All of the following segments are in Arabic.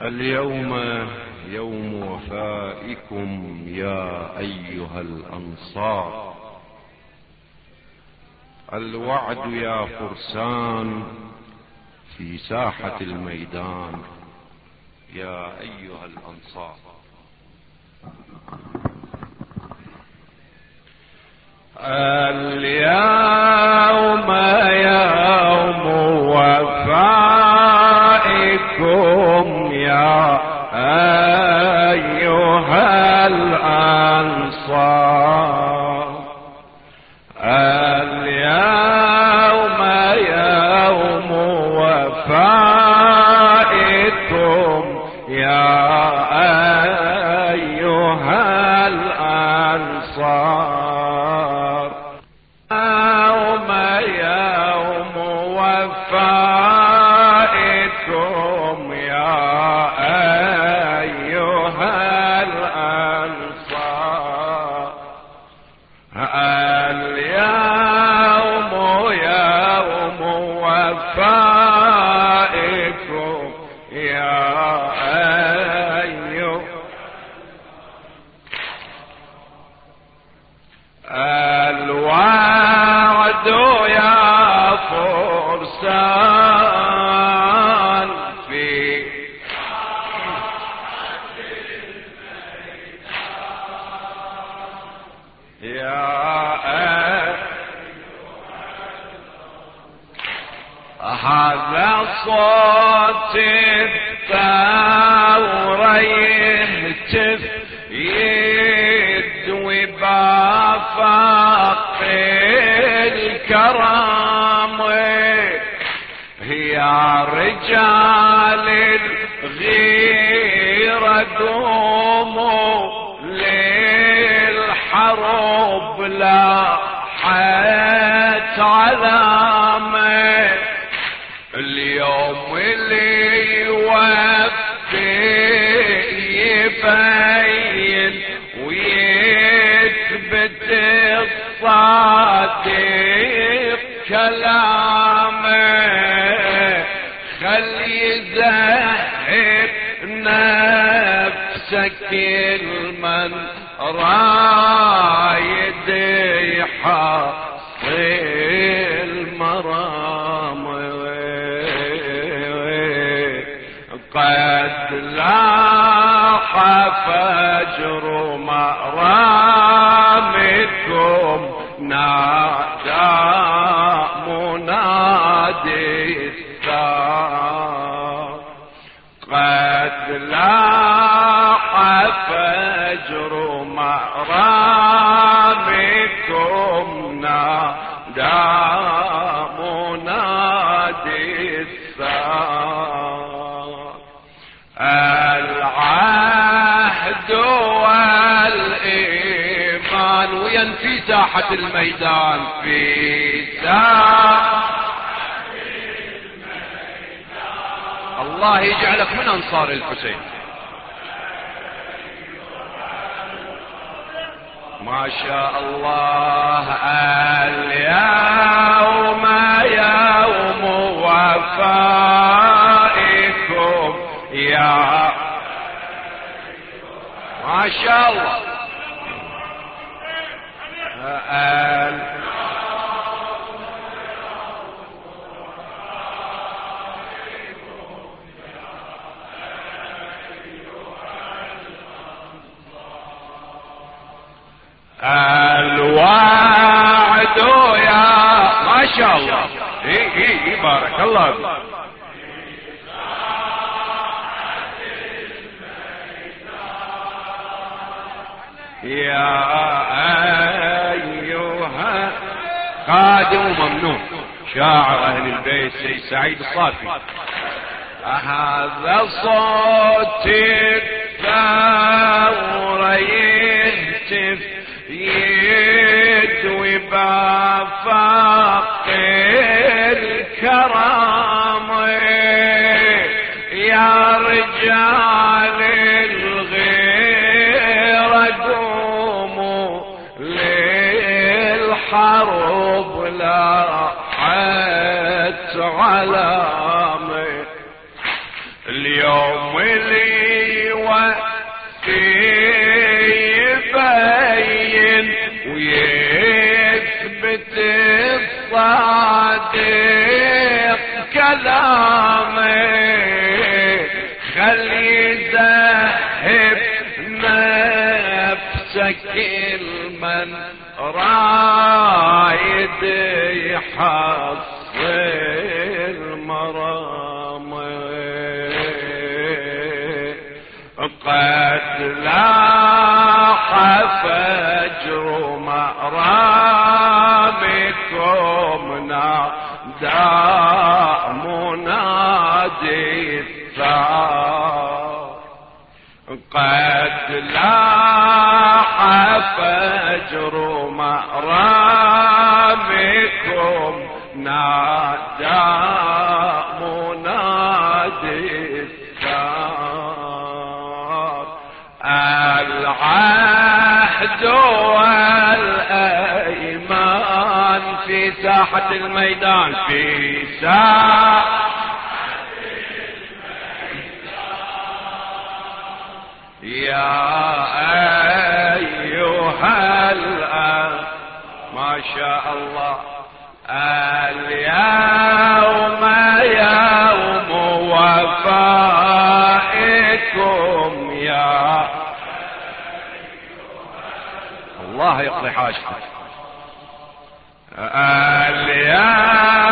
اليوم يوم وفائكم يا أيها الأنصار. الوعد يا فرسان في ساحة الميدان يا أيها الأنصار. اليوم يوم يا رجال الغيرة فجر مرامكم نادى منادي العهد والإيمان وينفي ساحة الميدان في ساحة الله يجعلك من أنصار الحسين. ما شاء الله اليوم يوم وفائكم. يا ما شاء الله. قادم وممنوع. شاعر أهل البيت سيد سعيد الصافي. هذا صوت الثورة يهتف يدوي بافاق الكرامة يا رجال الغيرة قوموا للحرب. لا حت علامة. اليوم اللي اللي يبين ويثبت الصادق كلامه. خلي ذهب نفسك المن رايد يحصل مرامه قد لاح فجر مرامكم نادى منادي الثار. قد لاح فجر مرامكم نادى منادي الثار العهد والأيمان في ساحة الميدان في ساحة يا الأخ ما شاء الله. اليوم يوم وفائكم يا الله يقضي حاجتك. اليوم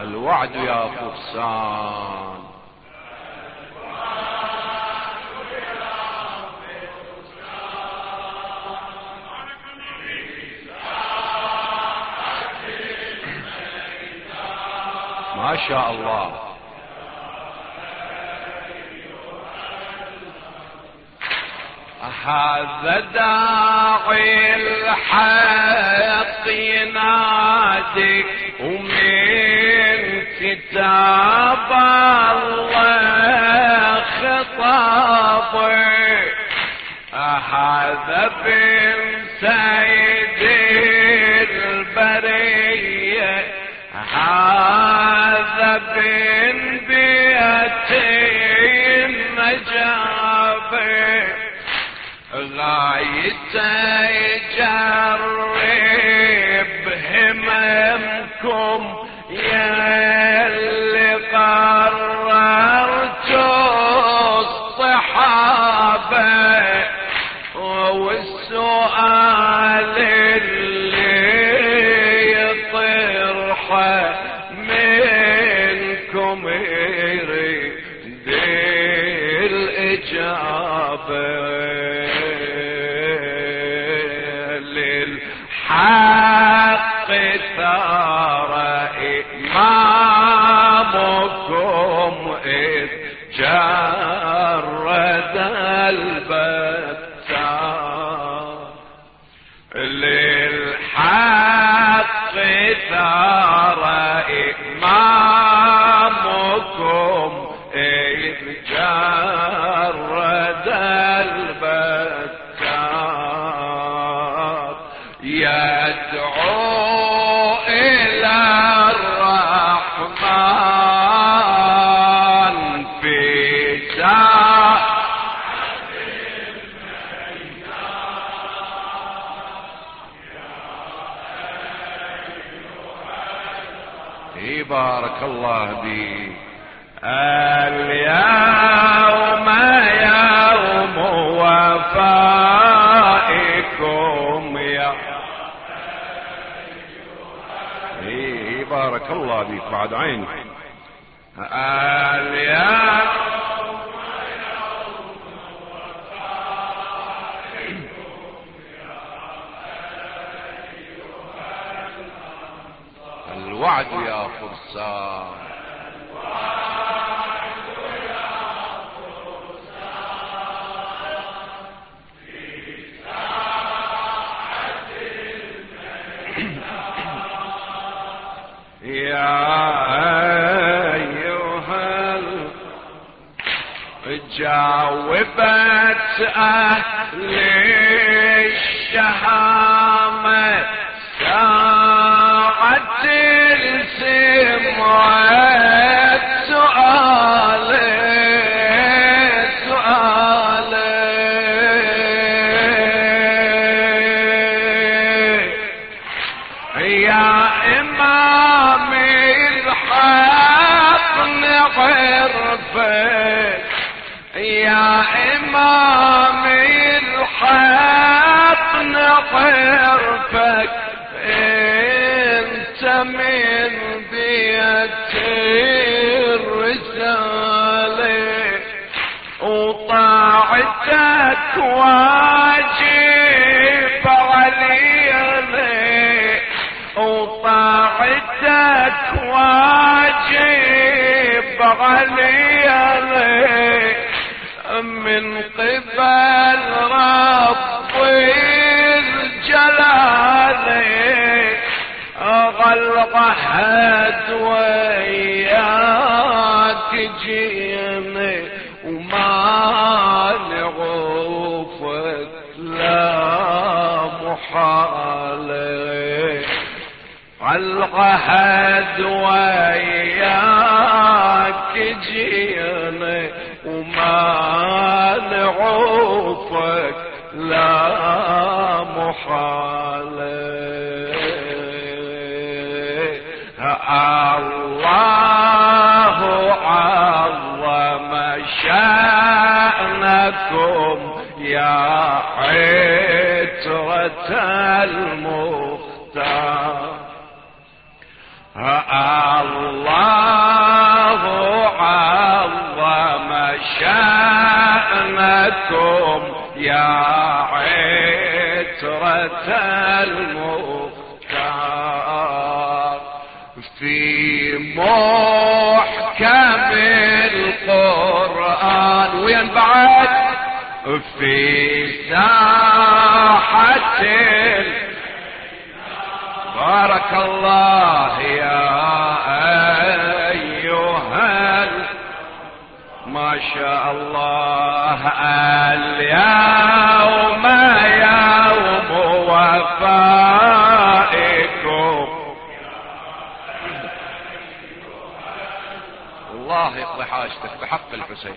الوعد يا فرسان. ما شاء الله. هذا داعي الحق ينادي ومن كتاب الله خطابه هذا بن سيد البرية. هذا بن بيتي النجابة. غايته يجرب يدعو إلى الرحمن في ساعة. بارك الله الله بيك بعد عين. اليوم الوعد يا فرسان. صاحبة أهل الشهامة ساعة السمعة وطاعتك واجب علينا وطاعتك واجب علينا من قبل رب الجلال. غلق حد وياك جيني وما نعوفك لا حد وياك جيني وما نعوفك لا محالة الله عظم شأنكم يا عترة المختار. الله عظم شأنكم يا عترة المختار. في محكم القرآن. وين بعد في ساحة. بارك الله يا أيها ما شاء الله اليوم يوم وفائكم. الله يقضي حاجتك بحق الحسين.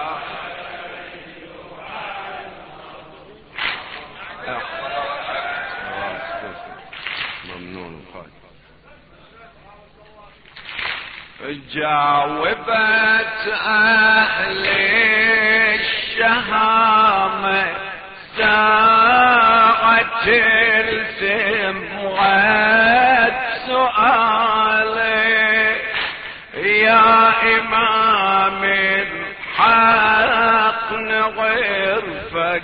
جاوبت أهل الشهامة ساعة السمعت سؤالي. يا إمام الحق نعرفك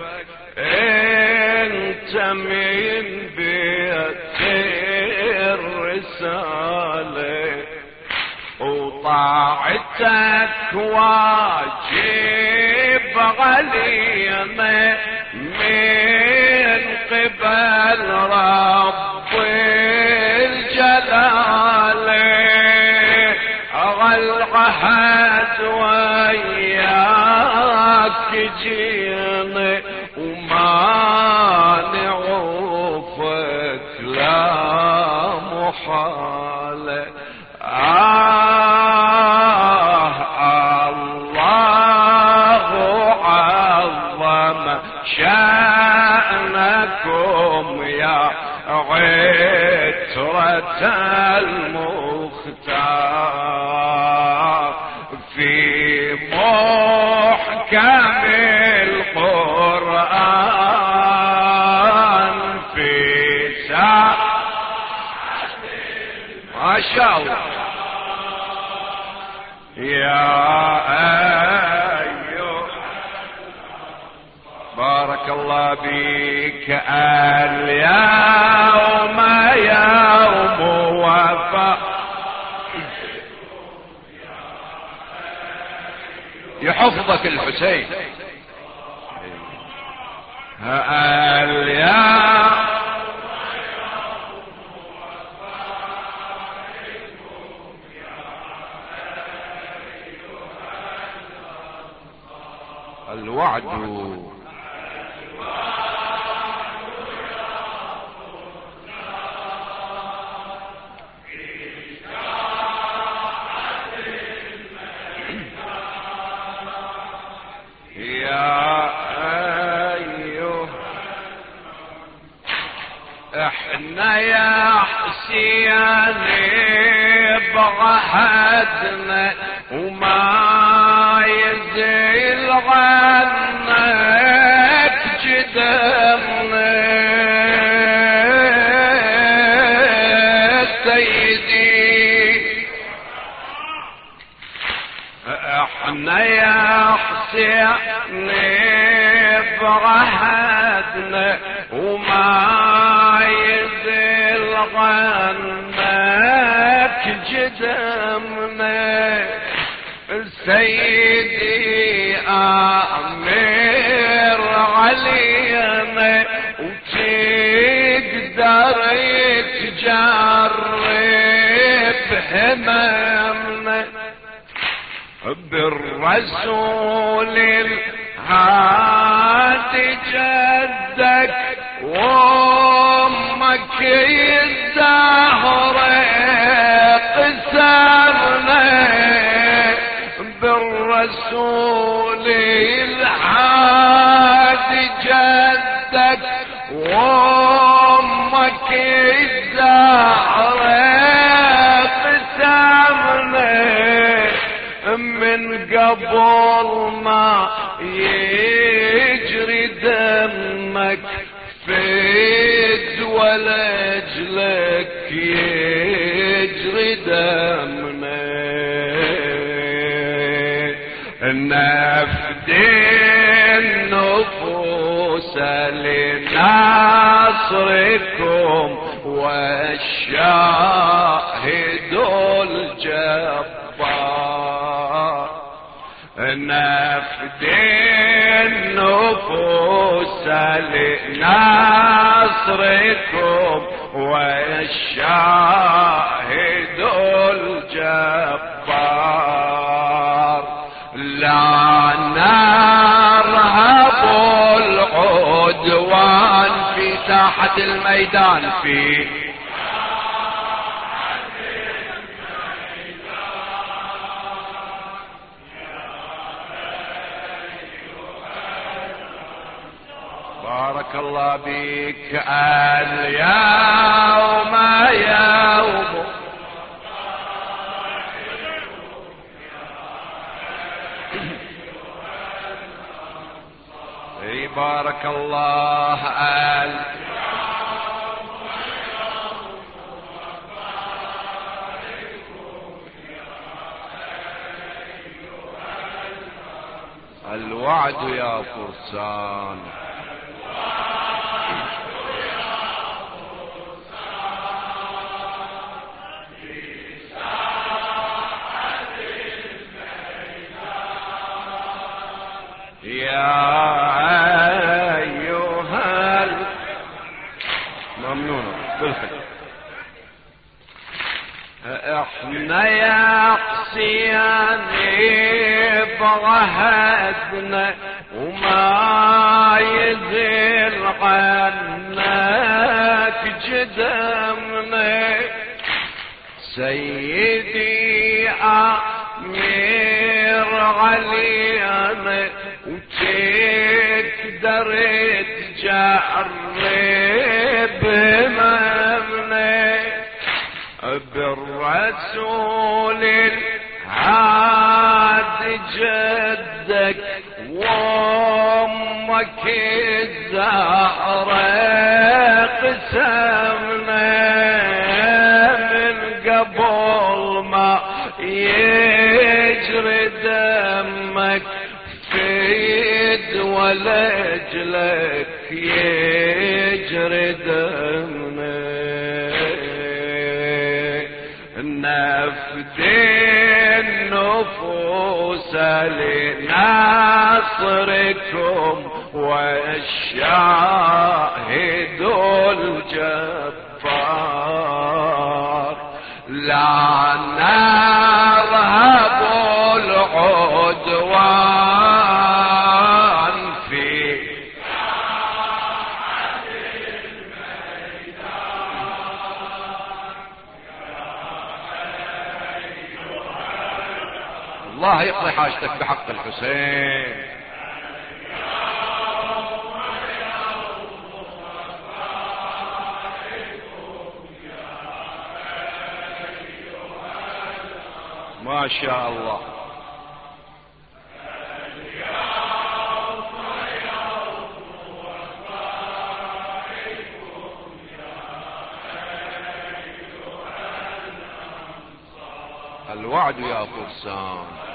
أنت من وطاعتك واجب علينا من قبل رب الجلال. العهد وياك جينا المختار في بارك الله بك اليوم يوم وفاء. يحفظك الحسين. اليوم الوعد عنك جدمنا سيدي آمير علينا وتقدر تجرب هممنا بالرسول الهادي جدك وامك الزهرة قسمنا بالرسول الهادي جدك وامك الزهرة قسمنا من قبل النفوس لنصركم والشاهد الجبار. نفد النفوس لنصركم والشاهد الجبار. لا نرهب ساحة الميدان في بارك الله بك اليوم يوم بارك الله آل. الوعد يا فرسان. يا أيها ال- ممنون بالخير إحنا يا حسين بغهدنا وما يزيل عنك جدمنا سيدي أمير علينا وتقدر تجرب ممنه بالرسول العاد جدك وامك الزهرة قسمنا من قبل ما يجري دمك فيد ولجلك النفوس لنصركم والشاهد الجبار. لا نرهب حاجتك بحق الحسين. ما شاء الله. الوعد يا فرسان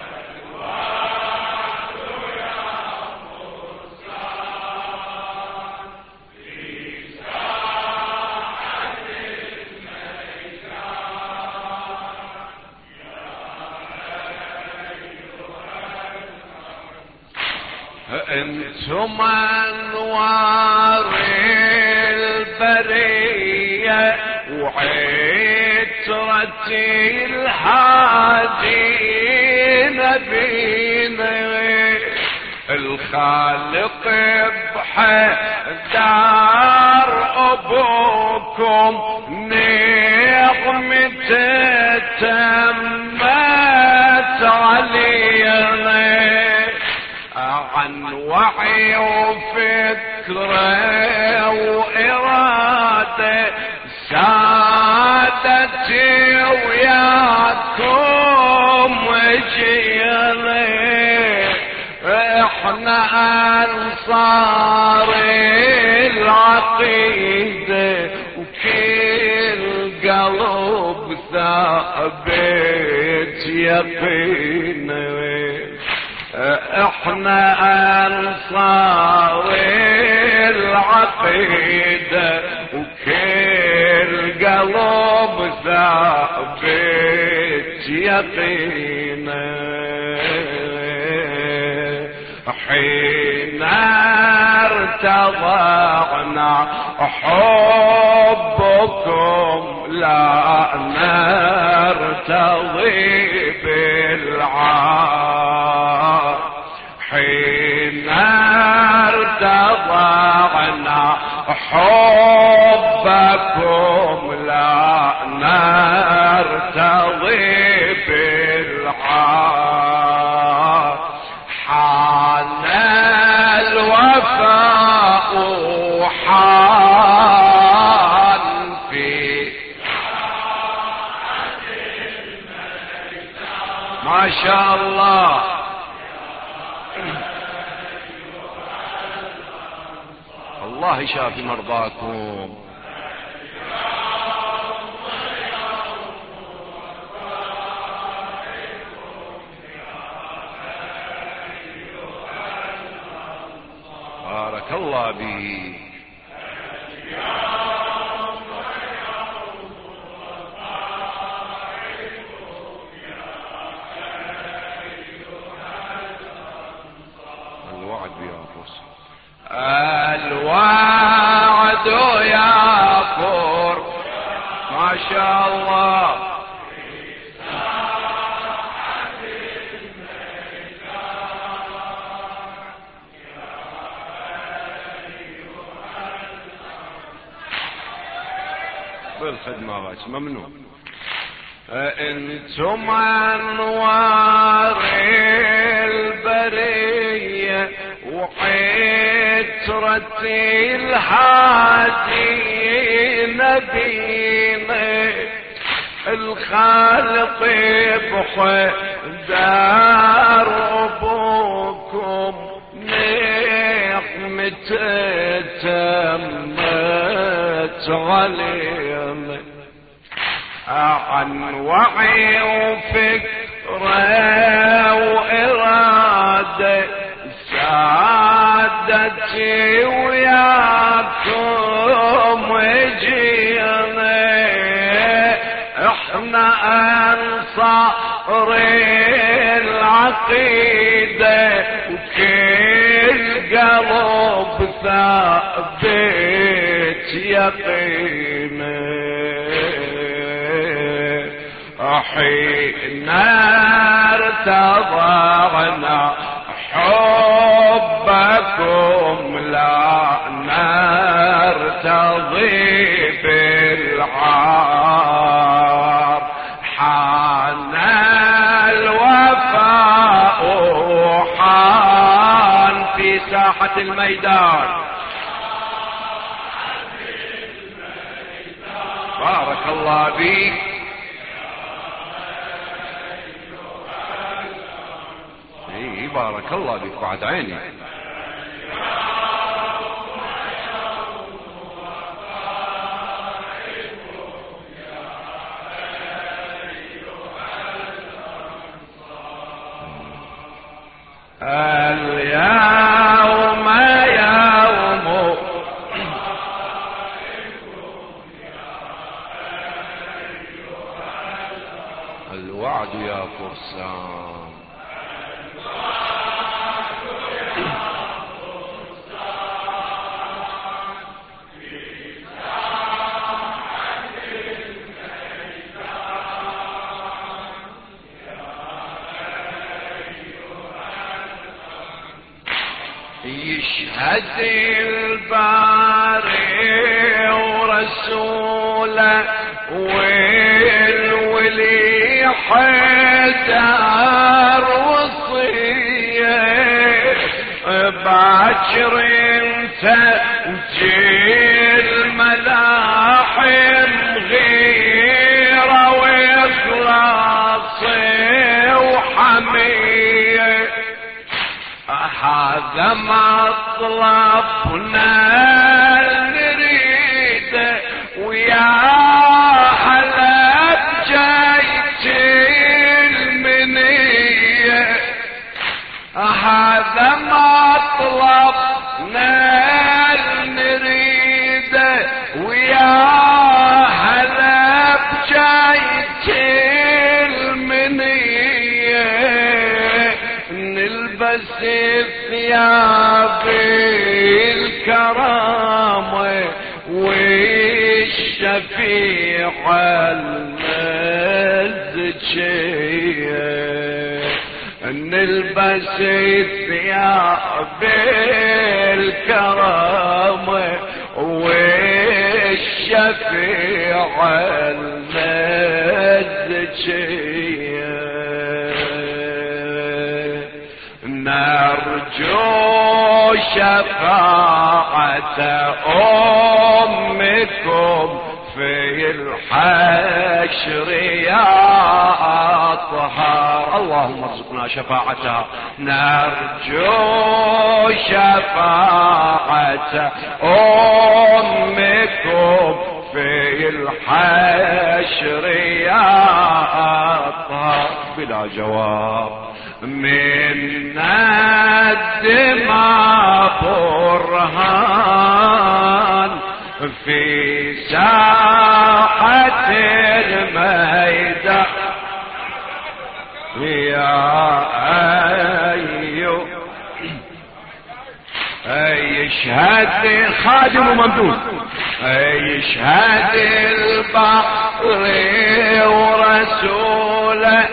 أنتم انوار البرية وعترتي الحادين بينا الخالق بحدار أبوكم نعمة وفكرة وإرادة سادتي وياكم إحنا انصار العقيدة وكل قلب ثابت يقيني إحنا أنصار العقيدة وكل قلب ثابت يقينا حين ارتضعنا حبكم لا نرتضي بالعار ارتضعنا حبكم لا نرتضي بالعار. حان الوفاء حان في ما شاء الله. الله يشافي مرضاكم. بارك الله بك الوعد يا فصل شاء الله. بالخدمة ممنوع أنتم انوار البرية وعترتي الهادي نبينا الخالق بحدار ابوكم نعمة تمت علينا عن وعي وفكرة وإرادة سادتي وياكم. أنصار العقيدة وكل قلب ثابت يقينه حين ارتضعنا حبكم. الميدان. بارك الله بك إي بارك الله بك بعد عيني. اليوم يشهد الباري ورسوله والولي حيدر وصية. باكر انت جيل ملاحم هذا مطلبنا ثياب الكرامة والشفيع المزجية. نلبس ثياب الكرامة والشفيع المزجية. نرجو شفاعة أمكم في الحشر يا أطهار اللهم ارزقنا شفاعتها. نرجو شفاعة أمكم في الحشر يا أطهار بلا جواب. من الدماء برهان في ساحة الميدان. يا أيوه يشهد خادم وممدود يشهد البحر ورسوله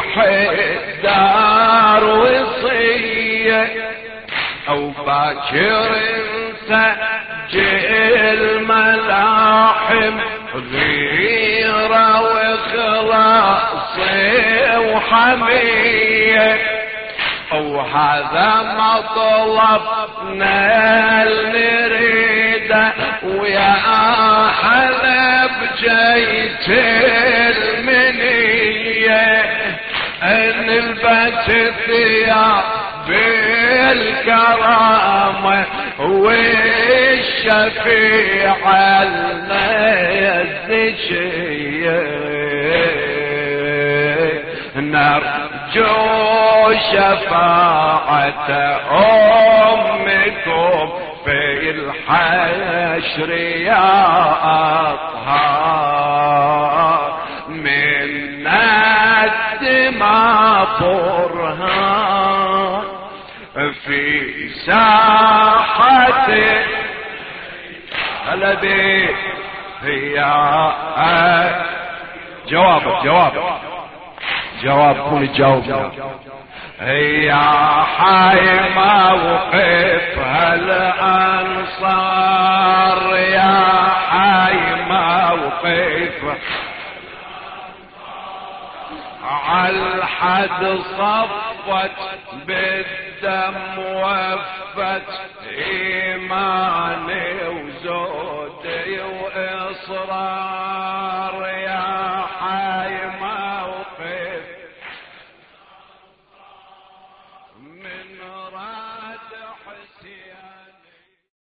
حدار وصية أو باكر سجل ملاحم غيرة وخلاص وحمية. وهذا مطلبنا نريده ويا حلب جيت المنية. أن البس الثياب بالكرامة والشفيع المزجية نرجو شفاعة أمكم في الحشر يا أطهار. برهان في ساحة. بلدي يا جوابك جوابك جواب كل تجاوب يا حي موقف هالأنصار. يا حي موقف عالحد صفت بالدم وفت إيماني وزودي وإصرار.